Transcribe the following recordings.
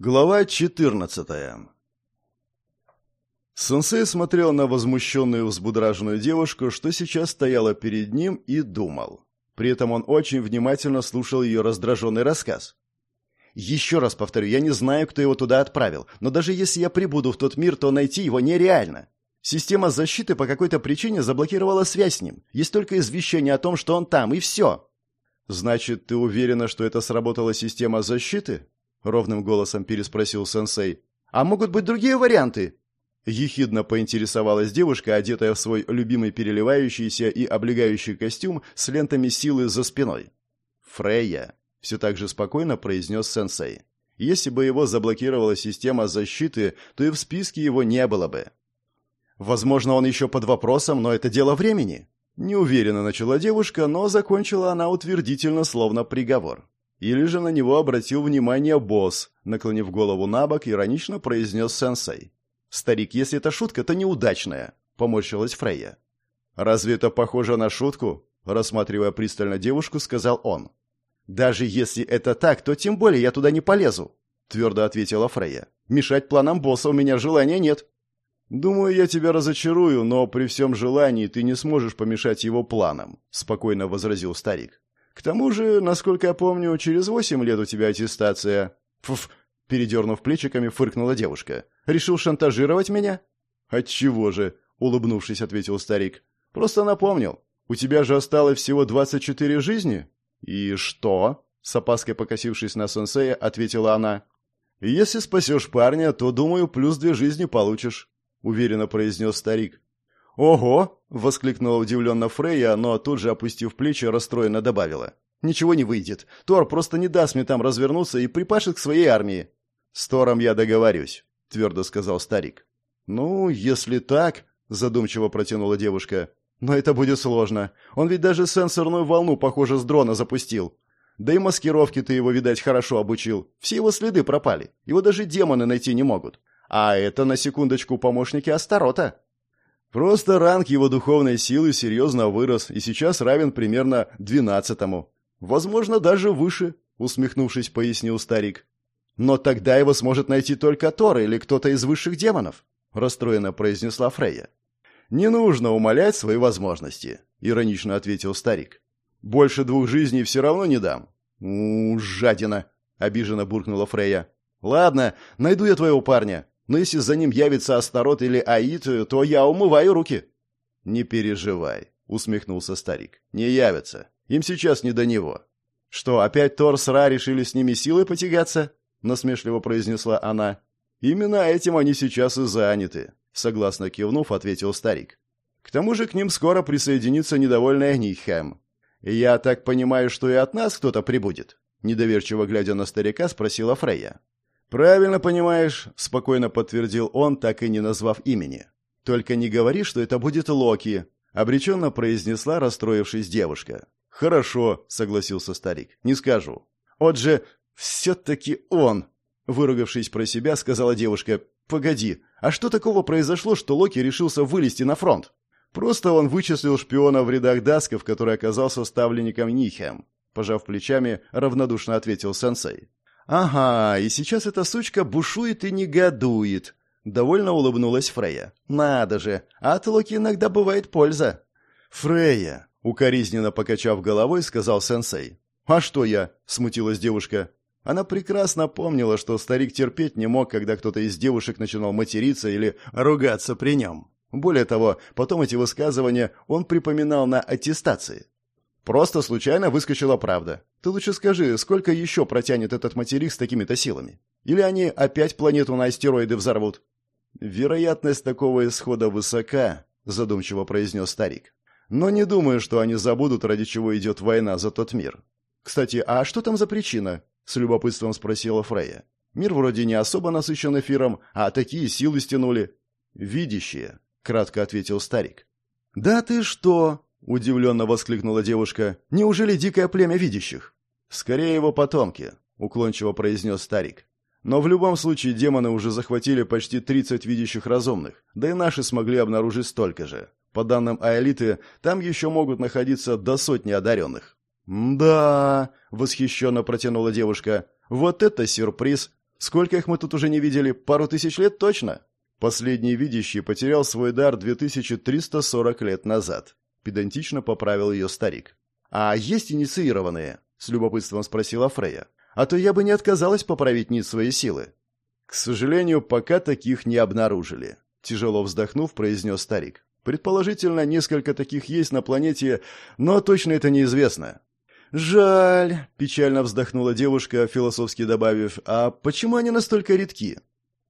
Глава 14 Сенсей смотрел на возмущенную взбудраженную девушку, что сейчас стояла перед ним, и думал. При этом он очень внимательно слушал ее раздраженный рассказ. «Еще раз повторю, я не знаю, кто его туда отправил, но даже если я прибуду в тот мир, то найти его нереально. Система защиты по какой-то причине заблокировала связь с ним. Есть только извещение о том, что он там, и все». «Значит, ты уверена, что это сработала система защиты?» — ровным голосом переспросил сенсей. «А могут быть другие варианты?» Ехидно поинтересовалась девушка, одетая в свой любимый переливающийся и облегающий костюм с лентами силы за спиной. «Фрейя», — все так же спокойно произнес сенсей. «Если бы его заблокировала система защиты, то и в списке его не было бы». «Возможно, он еще под вопросом, но это дело времени». Неуверенно начала девушка, но закончила она утвердительно, словно приговор. Или же на него обратил внимание босс, наклонив голову на бок, иронично произнес сенсей. «Старик, если это шутка, то неудачная», — поморщилась Фрейя. «Разве это похоже на шутку?» — рассматривая пристально девушку, сказал он. «Даже если это так, то тем более я туда не полезу», — твердо ответила Фрейя. «Мешать планам босса у меня желания нет». «Думаю, я тебя разочарую, но при всем желании ты не сможешь помешать его планам», — спокойно возразил старик. К тому же, насколько я помню, через восемь лет у тебя аттестация. Фуф, передернув плечиками, фыркнула девушка. Решил шантажировать меня? Отчего же? улыбнувшись, ответил старик. Просто напомнил. У тебя же осталось всего двадцать четыре жизни. И что? С опаской покосившись на сенсея, ответила она. «Если спасешь парня, то, думаю, плюс две жизни получишь», — уверенно произнес старик. «Ого!» — воскликнула удивленно Фрейя, но тут же, опустив плечи, расстроенно добавила. «Ничего не выйдет. Тор просто не даст мне там развернуться и припашет к своей армии». «С Тором я договорюсь», — твердо сказал старик. «Ну, если так», — задумчиво протянула девушка. «Но это будет сложно. Он ведь даже сенсорную волну, похоже, с дрона запустил. Да и маскировки ты его, видать, хорошо обучил. Все его следы пропали. Его даже демоны найти не могут. А это, на секундочку, помощники Астарота». Просто ранг его духовной силы серьезно вырос и сейчас равен примерно двенадцатому. Возможно, даже выше, усмехнувшись, пояснил старик. Но тогда его сможет найти только Тор или кто-то из высших демонов, расстроенно произнесла Фрейя. Не нужно умалять свои возможности, иронично ответил старик. Больше двух жизней все равно не дам. У, жадина, обиженно буркнула Фрейя. Ладно, найду я твоего парня. Но если за ним явится Астарот или Аид, то я умываю руки». «Не переживай», — усмехнулся старик. «Не явятся. Им сейчас не до него». «Что, опять Тор с Ра решили с ними силой потягаться?» — насмешливо произнесла она. «Именно этим они сейчас и заняты», — согласно кивнув, ответил старик. «К тому же к ним скоро присоединится недовольная Нихем. Я так понимаю, что и от нас кто-то прибудет?» Недоверчиво глядя на старика, спросила Фрейя. «Правильно понимаешь», — спокойно подтвердил он, так и не назвав имени. «Только не говори, что это будет Локи», — обреченно произнесла, расстроившись девушка. «Хорошо», — согласился старик, — «не скажу». «Вот же все-таки он», — выругавшись про себя, сказала девушка. «Погоди, а что такого произошло, что Локи решился вылезти на фронт?» «Просто он вычислил шпиона в рядах Дасков, который оказался ставленником Нихем», — пожав плечами, равнодушно ответил сенсей. «Ага, и сейчас эта сучка бушует и негодует», — довольно улыбнулась Фрея. «Надо же, от Локи иногда бывает польза». «Фрея», — укоризненно покачав головой, сказал сенсей. «А что я?» — смутилась девушка. Она прекрасно помнила, что старик терпеть не мог, когда кто-то из девушек начинал материться или ругаться при нем. Более того, потом эти высказывания он припоминал на аттестации. Просто случайно выскочила правда. Ты лучше скажи, сколько еще протянет этот материк с такими-то силами? Или они опять планету на астероиды взорвут? Вероятность такого исхода высока, задумчиво произнес старик. Но не думаю, что они забудут, ради чего идет война за тот мир. Кстати, а что там за причина? С любопытством спросила Фрея. Мир вроде не особо насыщен эфиром, а такие силы стянули. Видящие, кратко ответил старик. Да ты что? Удивленно воскликнула девушка. «Неужели дикое племя видящих?» «Скорее его потомки», — уклончиво произнес старик. «Но в любом случае демоны уже захватили почти 30 видящих разумных, да и наши смогли обнаружить столько же. По данным Аэлиты, там еще могут находиться до сотни одаренных». «Да», — восхищенно протянула девушка, — «вот это сюрприз! Сколько их мы тут уже не видели? Пару тысяч лет точно? Последний видящий потерял свой дар 2340 лет назад. Педантично поправил ее старик. А есть инициированные? С любопытством спросила Фрея. А то я бы не отказалась поправить низ своей силы. К сожалению, пока таких не обнаружили. Тяжело вздохнув, произнес старик. Предположительно, несколько таких есть на планете, но точно это неизвестно. «Жаль», — печально вздохнула девушка, философски добавив, «а почему они настолько редки?»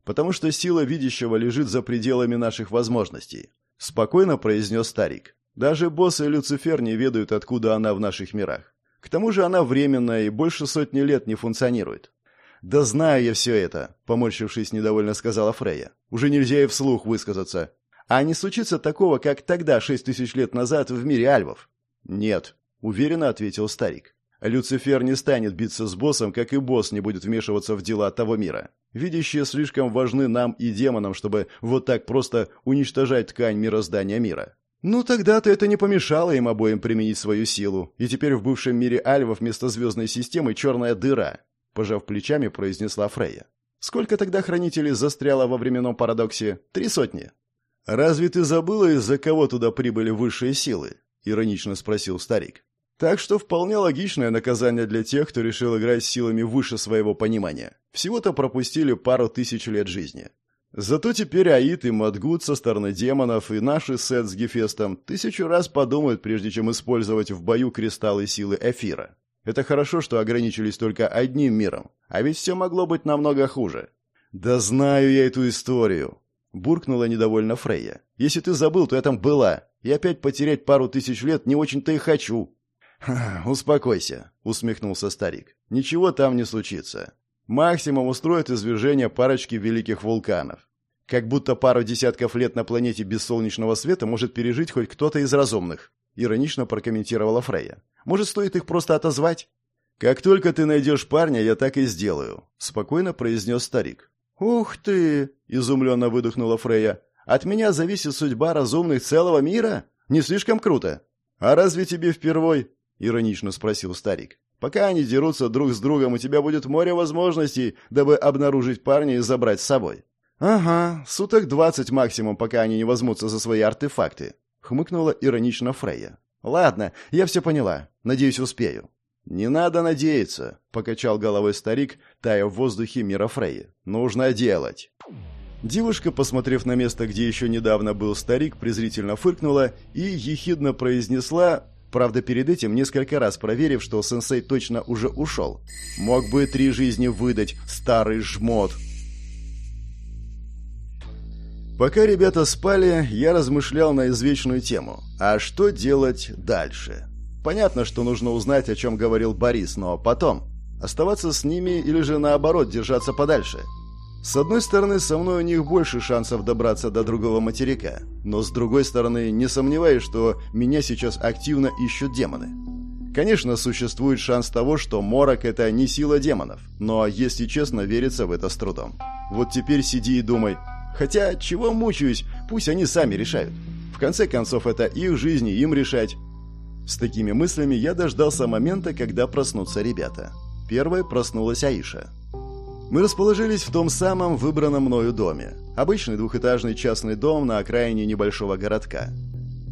«Потому что сила видящего лежит за пределами наших возможностей», — спокойно произнес старик. «Даже босс и Люцифер не ведают, откуда она в наших мирах. К тому же она временная и больше сотни лет не функционирует». «Да знаю я все это», — поморщившись недовольно сказала Фрея. «Уже нельзя и вслух высказаться. А не случится такого, как тогда, шесть тысяч лет назад, в мире альвов?» «Нет», — уверенно ответил старик. «Люцифер не станет биться с боссом, как и босс не будет вмешиваться в дела того мира. Видящие слишком важны нам и демонам, чтобы вот так просто уничтожать ткань мироздания мира». «Ну, тогда-то это не помешало им обоим применить свою силу, и теперь в бывшем мире альвов вместо звездной системы черная дыра», — пожав плечами, произнесла Фрейя. «Сколько тогда хранителей застряло во временном парадоксе? Три сотни». «Разве ты забыла, из-за кого туда прибыли высшие силы?» — иронично спросил старик. Так что вполне логичное наказание для тех, кто решил играть силами выше своего понимания. Всего-то пропустили пару тысяч лет жизни. Зато теперь Аид и Мадгут со стороны демонов и наши Сет с Гефестом тысячу раз подумают, прежде чем использовать в бою кристаллы силы эфира. Это хорошо, что ограничились только одним миром, а ведь все могло быть намного хуже. «Да знаю я эту историю», — буркнула недовольно Фрейя. «Если ты забыл, то я там была, и опять потерять пару тысяч лет не очень-то и хочу». «Успокойся», — усмехнулся старик. «Ничего там не случится. Максимум устроит извержение парочки великих вулканов. Как будто пару десятков лет на планете без солнечного света может пережить хоть кто-то из разумных», — иронично прокомментировала Фрея. «Может, стоит их просто отозвать?» «Как только ты найдешь парня, я так и сделаю», — спокойно произнес старик. «Ух ты!» — изумленно выдохнула Фрея. «От меня зависит судьба разумных целого мира? Не слишком круто?» «А разве тебе впервой?» — иронично спросил старик. «Пока они дерутся друг с другом, у тебя будет море возможностей, дабы обнаружить парня и забрать с собой». «Ага, суток двадцать максимум, пока они не возьмутся за свои артефакты», — хмыкнула иронично Фрейя. «Ладно, я все поняла. Надеюсь, успею». «Не надо надеяться», — покачал головой старик, тая в воздухе мира Фрейи. «Нужно делать». Девушка, посмотрев на место, где еще недавно был старик, презрительно фыркнула и ехидно произнесла Правда, перед этим несколько раз проверив, что сенсей точно уже ушел. Мог бы три жизни выдать, старый жмот. Пока ребята спали, я размышлял на извечную тему. А что делать дальше? Понятно, что нужно узнать, о чем говорил Борис, но потом. Оставаться с ними или же наоборот держаться подальше – с одной стороны, со мной у них больше шансов добраться до другого материка, но с другой стороны, не сомневаюсь, что меня сейчас активно ищут демоны. Конечно, существует шанс того, что морок – это не сила демонов, но, если честно, верится в это с трудом. Вот теперь сиди и думай. Хотя, чего мучаюсь, пусть они сами решают. В конце концов, это их жизни, им решать. С такими мыслями я дождался момента, когда проснутся ребята. Первой проснулась Аиша. Мы расположились в том самом выбранном мною доме. Обычный двухэтажный частный дом на окраине небольшого городка.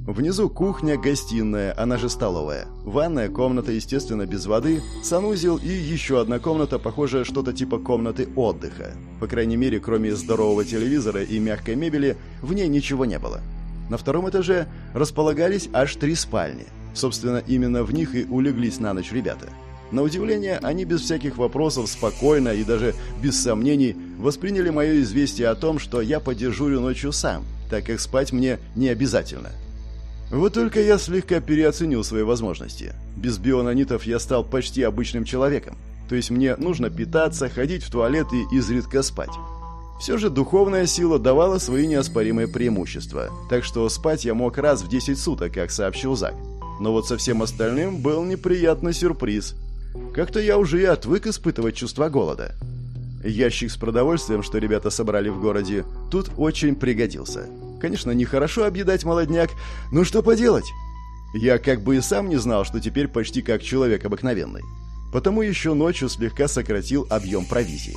Внизу кухня, гостиная, она же столовая. Ванная комната, естественно, без воды, санузел и еще одна комната, похожая что-то типа комнаты отдыха. По крайней мере, кроме здорового телевизора и мягкой мебели, в ней ничего не было. На втором этаже располагались аж три спальни. Собственно, именно в них и улеглись на ночь ребята. На удивление, они без всяких вопросов, спокойно и даже без сомнений восприняли мое известие о том, что я подежурю ночью сам, так как спать мне не обязательно. Вот только я слегка переоценил свои возможности. Без бионанитов я стал почти обычным человеком. То есть мне нужно питаться, ходить в туалет и изредка спать. Все же духовная сила давала свои неоспоримые преимущества, так что спать я мог раз в 10 суток, как сообщил Зак. Но вот со всем остальным был неприятный сюрприз – как-то я уже и отвык испытывать чувство голода. Ящик с продовольствием, что ребята собрали в городе, тут очень пригодился. Конечно, нехорошо объедать молодняк, но что поделать? Я как бы и сам не знал, что теперь почти как человек обыкновенный. Потому еще ночью слегка сократил объем провизии.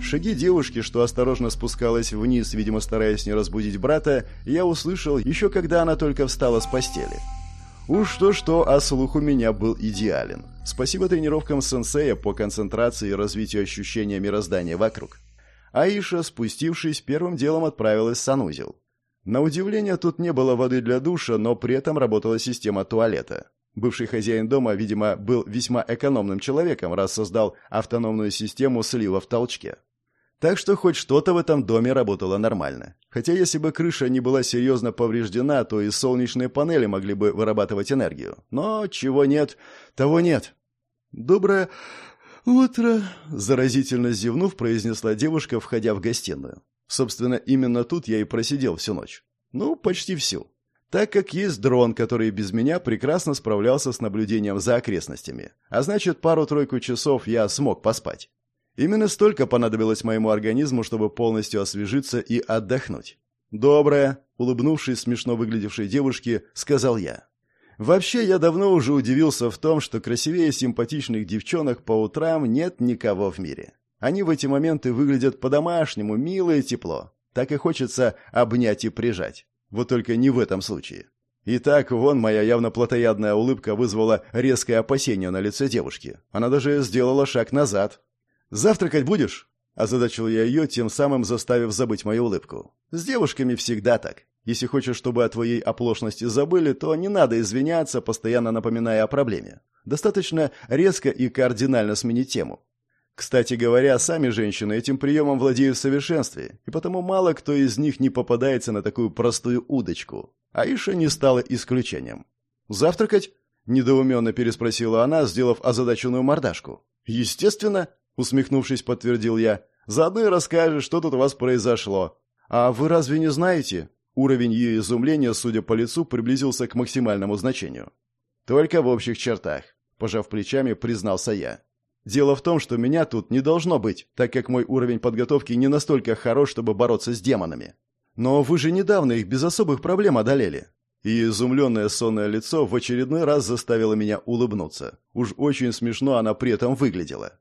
Шаги девушки, что осторожно спускалась вниз, видимо, стараясь не разбудить брата, я услышал еще когда она только встала с постели. Уж то-что, а слух у меня был идеален. Спасибо тренировкам сенсея по концентрации и развитию ощущения мироздания вокруг. Аиша, спустившись, первым делом отправилась в санузел. На удивление, тут не было воды для душа, но при этом работала система туалета. Бывший хозяин дома, видимо, был весьма экономным человеком, раз создал автономную систему слива в толчке. Так что хоть что-то в этом доме работало нормально. Хотя если бы крыша не была серьезно повреждена, то и солнечные панели могли бы вырабатывать энергию. Но чего нет, того нет. «Доброе утро!» – заразительно зевнув, произнесла девушка, входя в гостиную. Собственно, именно тут я и просидел всю ночь. Ну, почти всю. Так как есть дрон, который без меня прекрасно справлялся с наблюдением за окрестностями. А значит, пару-тройку часов я смог поспать. Именно столько понадобилось моему организму, чтобы полностью освежиться и отдохнуть. «Доброе», — улыбнувшись смешно выглядевшей девушке, сказал я. Вообще, я давно уже удивился в том, что красивее симпатичных девчонок по утрам нет никого в мире. Они в эти моменты выглядят по-домашнему, мило и тепло. Так и хочется обнять и прижать. Вот только не в этом случае. Итак, вон моя явно плотоядная улыбка вызвала резкое опасение на лице девушки. Она даже сделала шаг назад, «Завтракать будешь?» – озадачил я ее, тем самым заставив забыть мою улыбку. «С девушками всегда так. Если хочешь, чтобы о твоей оплошности забыли, то не надо извиняться, постоянно напоминая о проблеме. Достаточно резко и кардинально сменить тему. Кстати говоря, сами женщины этим приемом владеют в совершенстве, и потому мало кто из них не попадается на такую простую удочку. Аиша не стала исключением. «Завтракать?» – недоуменно переспросила она, сделав озадаченную мордашку. «Естественно», усмехнувшись, подтвердил я. Заодно и расскажешь, что тут у вас произошло. А вы разве не знаете? Уровень ее изумления, судя по лицу, приблизился к максимальному значению. Только в общих чертах, пожав плечами, признался я. Дело в том, что меня тут не должно быть, так как мой уровень подготовки не настолько хорош, чтобы бороться с демонами. Но вы же недавно их без особых проблем одолели. И изумленное сонное лицо в очередной раз заставило меня улыбнуться. Уж очень смешно она при этом выглядела.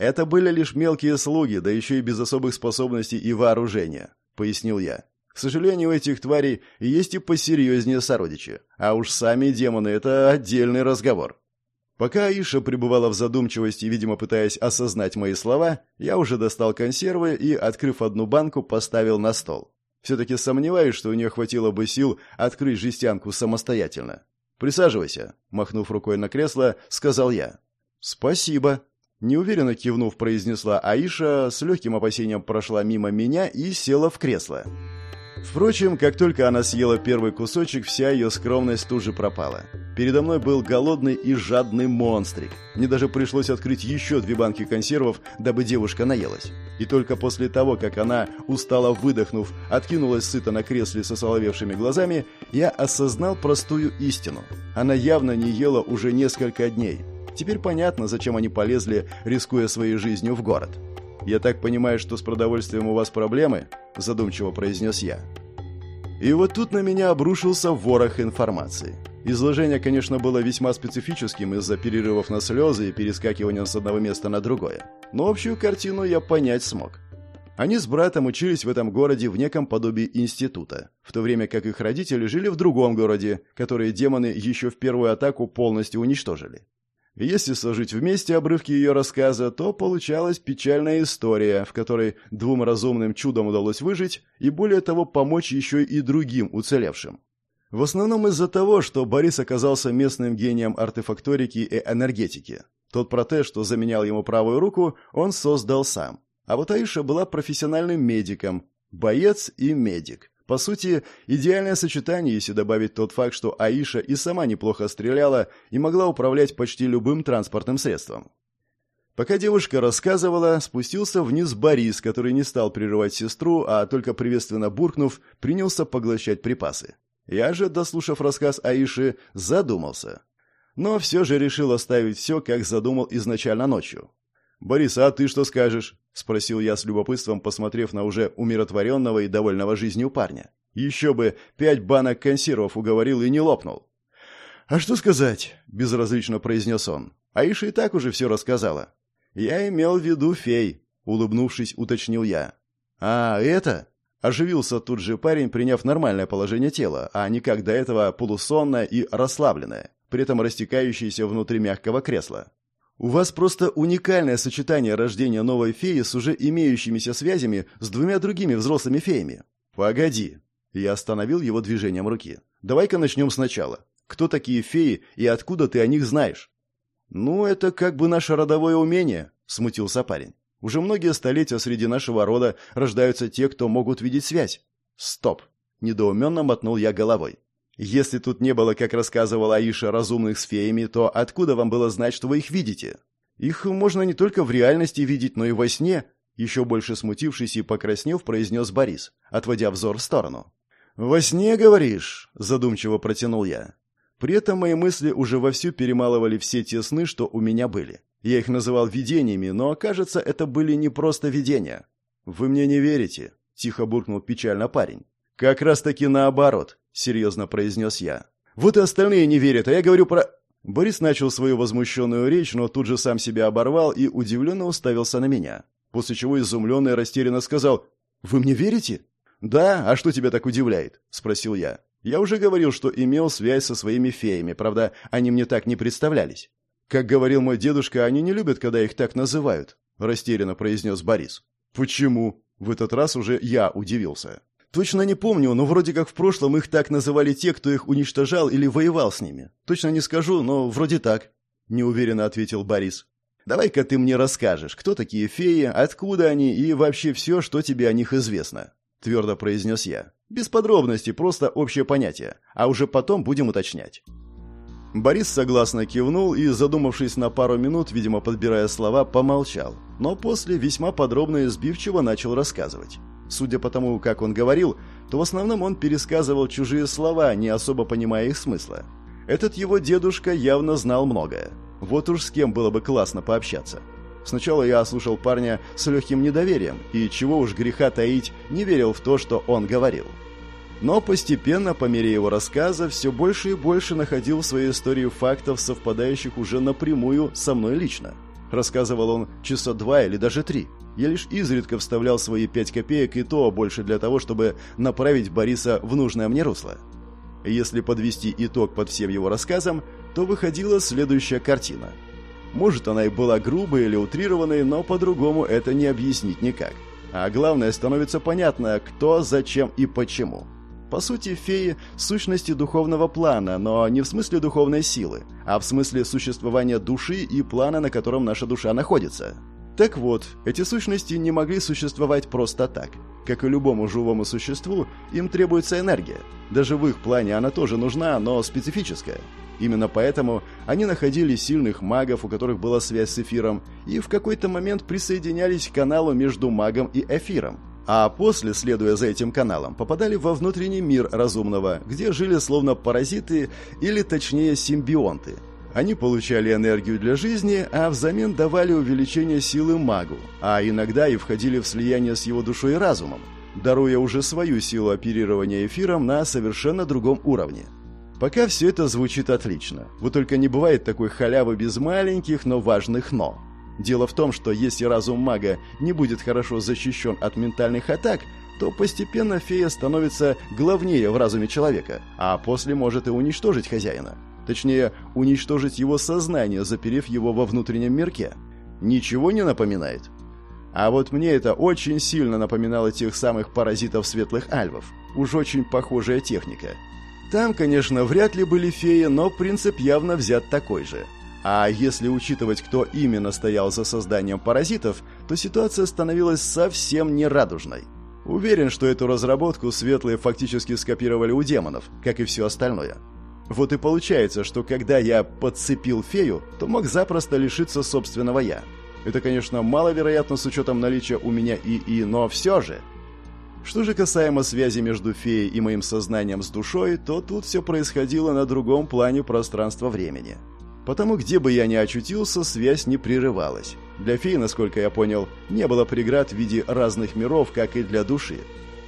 Это были лишь мелкие слуги, да еще и без особых способностей и вооружения, пояснил я. К сожалению, у этих тварей есть и посерьезнее сородичи, а уж сами демоны – это отдельный разговор. Пока Аиша пребывала в задумчивости, видимо, пытаясь осознать мои слова, я уже достал консервы и, открыв одну банку, поставил на стол. Все-таки сомневаюсь, что у нее хватило бы сил открыть жестянку самостоятельно. «Присаживайся», – махнув рукой на кресло, сказал я. «Спасибо», Неуверенно кивнув, произнесла Аиша, с легким опасением прошла мимо меня и села в кресло. Впрочем, как только она съела первый кусочек, вся ее скромность тут же пропала. Передо мной был голодный и жадный монстрик. Мне даже пришлось открыть еще две банки консервов, дабы девушка наелась. И только после того, как она, устало выдохнув, откинулась сыто на кресле со соловевшими глазами, я осознал простую истину. Она явно не ела уже несколько дней, Теперь понятно, зачем они полезли, рискуя своей жизнью в город. «Я так понимаю, что с продовольствием у вас проблемы?» – задумчиво произнес я. И вот тут на меня обрушился ворох информации. Изложение, конечно, было весьма специфическим из-за перерывов на слезы и перескакивания с одного места на другое. Но общую картину я понять смог. Они с братом учились в этом городе в неком подобии института, в то время как их родители жили в другом городе, который демоны еще в первую атаку полностью уничтожили. Если сложить вместе обрывки ее рассказа, то получалась печальная история, в которой двум разумным чудом удалось выжить и, более того, помочь еще и другим уцелевшим. В основном из-за того, что Борис оказался местным гением артефакторики и энергетики. Тот протез, что заменял ему правую руку, он создал сам. А вот Аиша была профессиональным медиком, боец и медик. По сути, идеальное сочетание, если добавить тот факт, что Аиша и сама неплохо стреляла и могла управлять почти любым транспортным средством. Пока девушка рассказывала, спустился вниз Борис, который не стал прерывать сестру, а только приветственно буркнув, принялся поглощать припасы. Я же, дослушав рассказ Аиши, задумался. Но все же решил оставить все, как задумал изначально ночью. «Борис, а ты что скажешь?» — спросил я с любопытством, посмотрев на уже умиротворенного и довольного жизнью парня. «Еще бы пять банок консервов уговорил и не лопнул». «А что сказать?» — безразлично произнес он. Аиша и так уже все рассказала. «Я имел в виду фей», улыбнувшись, уточнил я. А, это? Оживился тут же парень, приняв нормальное положение тела, а не как до этого полусонное и расслабленное, при этом растекающееся внутри мягкого кресла. У вас просто уникальное сочетание рождения новой феи с уже имеющимися связями с двумя другими взрослыми феями. Погоди. Я остановил его движением руки. Давай-ка начнем сначала. Кто такие феи и откуда ты о них знаешь? Ну, это как бы наше родовое умение, смутился парень. Уже многие столетия среди нашего рода рождаются те, кто могут видеть связь. Стоп. Недоуменно мотнул я головой. Если тут не было, как рассказывала Аиша, разумных с феями, то откуда вам было знать, что вы их видите? Их можно не только в реальности видеть, но и во сне, еще больше смутившись и покраснев, произнес Борис, отводя взор в сторону. «Во сне, говоришь?» – задумчиво протянул я. При этом мои мысли уже вовсю перемалывали все те сны, что у меня были. Я их называл видениями, но, кажется, это были не просто видения. «Вы мне не верите?» – тихо буркнул печально парень. «Как раз-таки наоборот», – серьезно произнес я. «Вот и остальные не верят, а я говорю про...» Борис начал свою возмущенную речь, но тут же сам себя оборвал и удивленно уставился на меня. После чего изумленно и растерянно сказал «Вы мне верите?» «Да, а что тебя так удивляет?» – спросил я. «Я уже говорил, что имел связь со своими феями, правда, они мне так не представлялись». «Как говорил мой дедушка, они не любят, когда их так называют», – растерянно произнес Борис. «Почему?» – в этот раз уже я удивился. «Точно не помню, но вроде как в прошлом их так называли те, кто их уничтожал или воевал с ними. Точно не скажу, но вроде так», – неуверенно ответил Борис. «Давай-ка ты мне расскажешь, кто такие феи, откуда они и вообще все, что тебе о них известно», – твердо произнес я. «Без подробностей, просто общее понятие, а уже потом будем уточнять». Борис согласно кивнул и, задумавшись на пару минут, видимо, подбирая слова, помолчал, но после весьма подробно и сбивчиво начал рассказывать. Судя по тому, как он говорил, то в основном он пересказывал чужие слова, не особо понимая их смысла. Этот его дедушка явно знал многое. Вот уж с кем было бы классно пообщаться. Сначала я слушал парня с легким недоверием, и чего уж греха таить, не верил в то, что он говорил. Но постепенно, по мере его рассказа, все больше и больше находил в своей истории фактов, совпадающих уже напрямую со мной лично. Рассказывал он часа два или даже три. Я лишь изредка вставлял свои пять копеек, и то больше для того, чтобы направить Бориса в нужное мне русло. Если подвести итог под всем его рассказам, то выходила следующая картина. Может, она и была грубой или утрированной, но по-другому это не объяснить никак. А главное, становится понятно, кто, зачем и почему. По сути, феи – сущности духовного плана, но не в смысле духовной силы, а в смысле существования души и плана, на котором наша душа находится. Так вот, эти сущности не могли существовать просто так. Как и любому живому существу, им требуется энергия. Даже в их плане она тоже нужна, но специфическая. Именно поэтому они находили сильных магов, у которых была связь с эфиром, и в какой-то момент присоединялись к каналу между магом и эфиром. А после, следуя за этим каналом, попадали во внутренний мир разумного, где жили словно паразиты или точнее симбионты. Они получали энергию для жизни, а взамен давали увеличение силы магу, а иногда и входили в слияние с его душой и разумом, даруя уже свою силу оперирования эфиром на совершенно другом уровне. Пока все это звучит отлично. Вот только не бывает такой халявы без маленьких, но важных «но». Дело в том, что если разум мага не будет хорошо защищен от ментальных атак, то постепенно фея становится главнее в разуме человека, а после может и уничтожить хозяина. Точнее, уничтожить его сознание, заперев его во внутреннем мирке. Ничего не напоминает? А вот мне это очень сильно напоминало тех самых паразитов светлых альвов. Уж очень похожая техника. Там, конечно, вряд ли были феи, но принцип явно взят такой же – а если учитывать, кто именно стоял за созданием паразитов, то ситуация становилась совсем нерадужной. Уверен, что эту разработку светлые фактически скопировали у демонов, как и все остальное. Вот и получается, что когда я подцепил фею, то мог запросто лишиться собственного «я». Это, конечно, маловероятно с учетом наличия у меня ИИ, но все же... Что же касаемо связи между феей и моим сознанием с душой, то тут все происходило на другом плане пространства-времени. Потому где бы я ни очутился, связь не прерывалась. Для феи, насколько я понял, не было преград в виде разных миров, как и для души.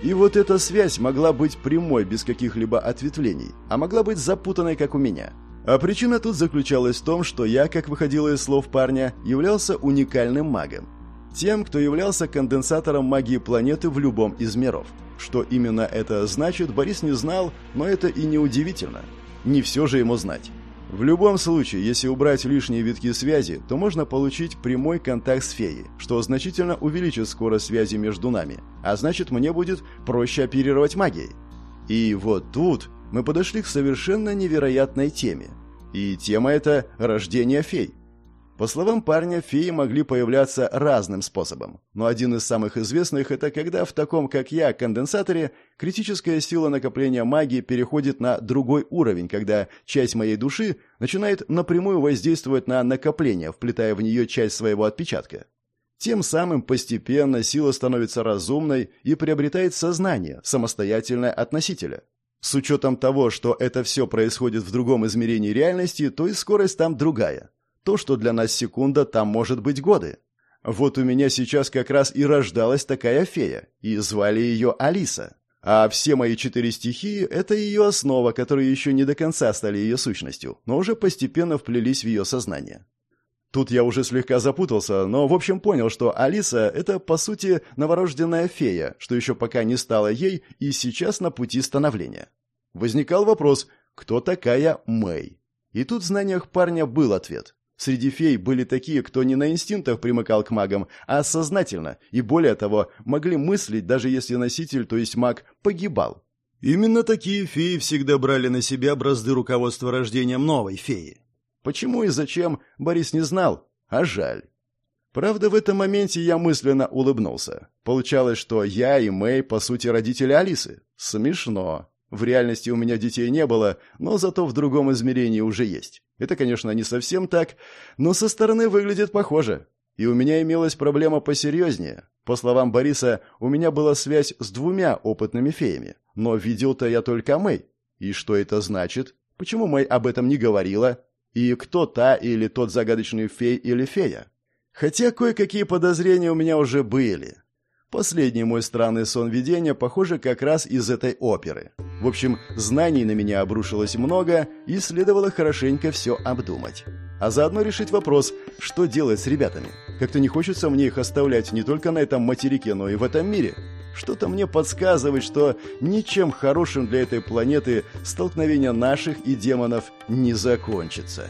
И вот эта связь могла быть прямой, без каких-либо ответвлений, а могла быть запутанной, как у меня. А причина тут заключалась в том, что я, как выходило из слов парня, являлся уникальным магом. Тем, кто являлся конденсатором магии планеты в любом из миров. Что именно это значит, Борис не знал, но это и не удивительно. Не все же ему знать. В любом случае, если убрать лишние витки связи, то можно получить прямой контакт с феей, что значительно увеличит скорость связи между нами, а значит мне будет проще оперировать магией. И вот тут мы подошли к совершенно невероятной теме. И тема эта – рождение фей. По словам парня, феи могли появляться разным способом. Но один из самых известных – это когда в таком, как я, конденсаторе, критическая сила накопления магии переходит на другой уровень, когда часть моей души начинает напрямую воздействовать на накопление, вплетая в нее часть своего отпечатка. Тем самым постепенно сила становится разумной и приобретает сознание, самостоятельное от. С учетом того, что это все происходит в другом измерении реальности, то и скорость там другая – то, что для нас секунда, там может быть годы. Вот у меня сейчас как раз и рождалась такая фея, и звали ее Алиса. А все мои четыре стихии – это ее основа, которые еще не до конца стали ее сущностью, но уже постепенно вплелись в ее сознание. Тут я уже слегка запутался, но в общем понял, что Алиса – это, по сути, новорожденная фея, что еще пока не стала ей и сейчас на пути становления. Возникал вопрос, кто такая Мэй? И тут в знаниях парня был ответ. Среди фей были такие, кто не на инстинктах примыкал к магам, а сознательно, и более того, могли мыслить, даже если носитель, то есть маг, погибал. Именно такие феи всегда брали на себя бразды руководства рождением новой феи. Почему и зачем, Борис не знал, а жаль. Правда, в этом моменте я мысленно улыбнулся. Получалось, что я и Мэй, по сути, родители Алисы. Смешно. В реальности у меня детей не было, но зато в другом измерении уже есть. Это, конечно, не совсем так, но со стороны выглядит похоже. И у меня имелась проблема посерьезнее. По словам Бориса, у меня была связь с двумя опытными феями. Но видел-то я только Мэй. И что это значит? Почему Мэй об этом не говорила? И кто та или тот загадочный фей или фея? Хотя кое-какие подозрения у меня уже были. Последний мой странный сон видения, похоже, как раз из этой оперы. В общем, знаний на меня обрушилось много, и следовало хорошенько все обдумать. А заодно решить вопрос, что делать с ребятами. Как-то не хочется мне их оставлять не только на этом материке, но и в этом мире. Что-то мне подсказывает, что ничем хорошим для этой планеты столкновение наших и демонов не закончится.